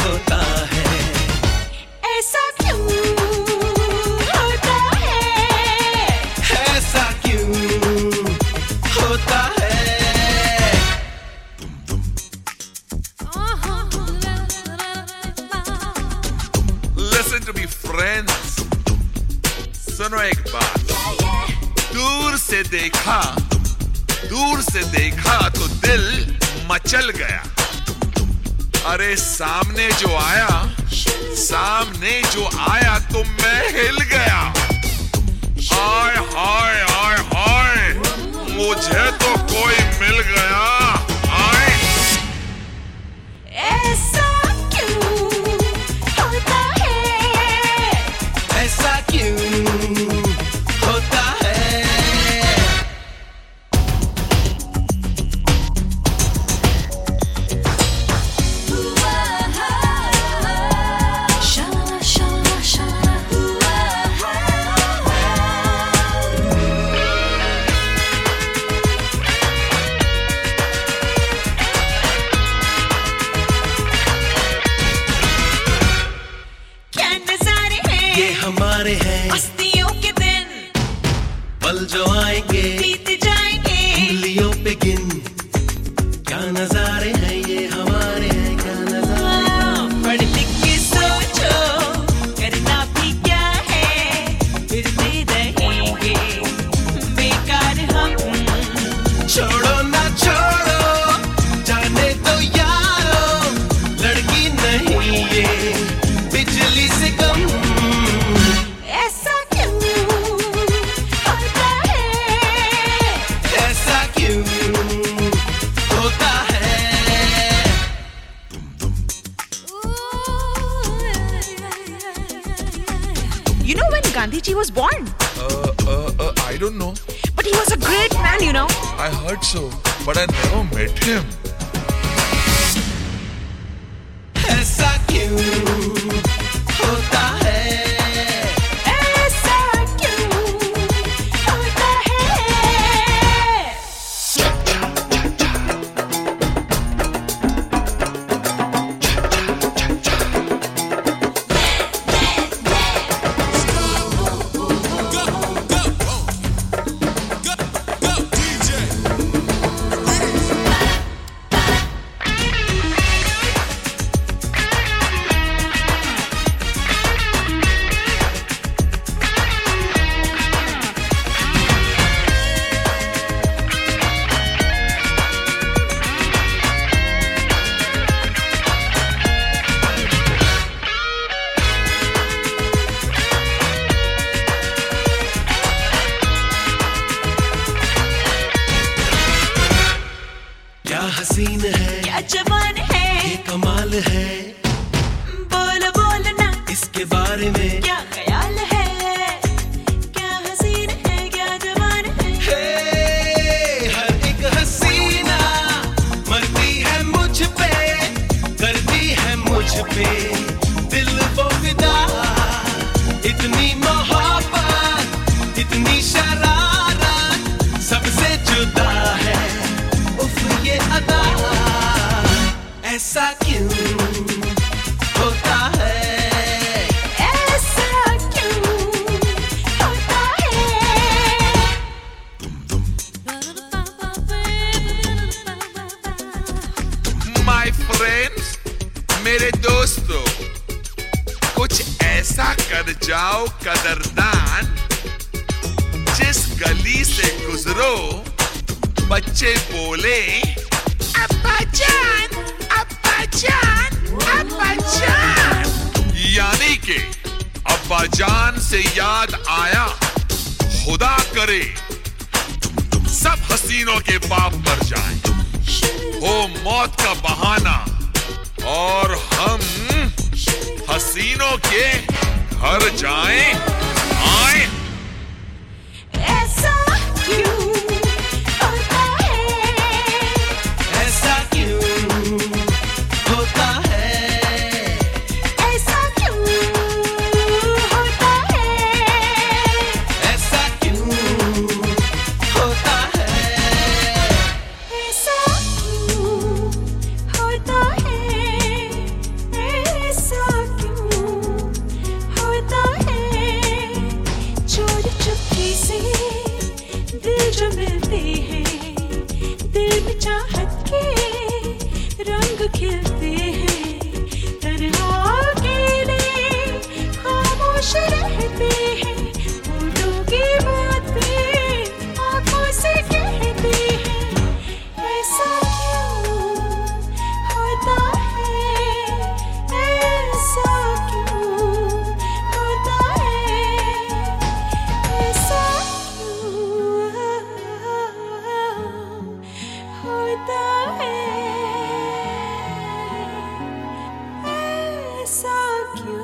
होता है। ऐसा क्यों होता है? ऐसा क्यों होता है? Listen to me, friends. सुनो एक बात। दूर से देखा दूर से देखा तो दिल मचल गया। अरे सामने जो आया, सामने जो आया तो मैं हिल गया। हाय हाय हाय हाय, मुझे तो कोई मिल पल जो आएँगे बीत जाएँगे। उंगलियों पे गिन क्या नजारे हैं? You know when Gandhi ji was born? Uh, uh, uh, I don't know. But he was a great man, you know. I heard so, but I never met him. That's so cute. है। ये है कमाल है। बोल बोल ना। इसके बारे में क्या मेरे दोस्तों, कुछ ऐसा कर जाओ कदरदान, जिस गली से गुजरो, बच्चे बोले, अब्बा जान अब्बा जान अब्बा जान। यानी के अब्बा जान से याद आया, खुदा करे, सब हसीनों के बाप मर जाए। हो मौत का बहाना और हम हसीनों के घर जाएँ आए। you.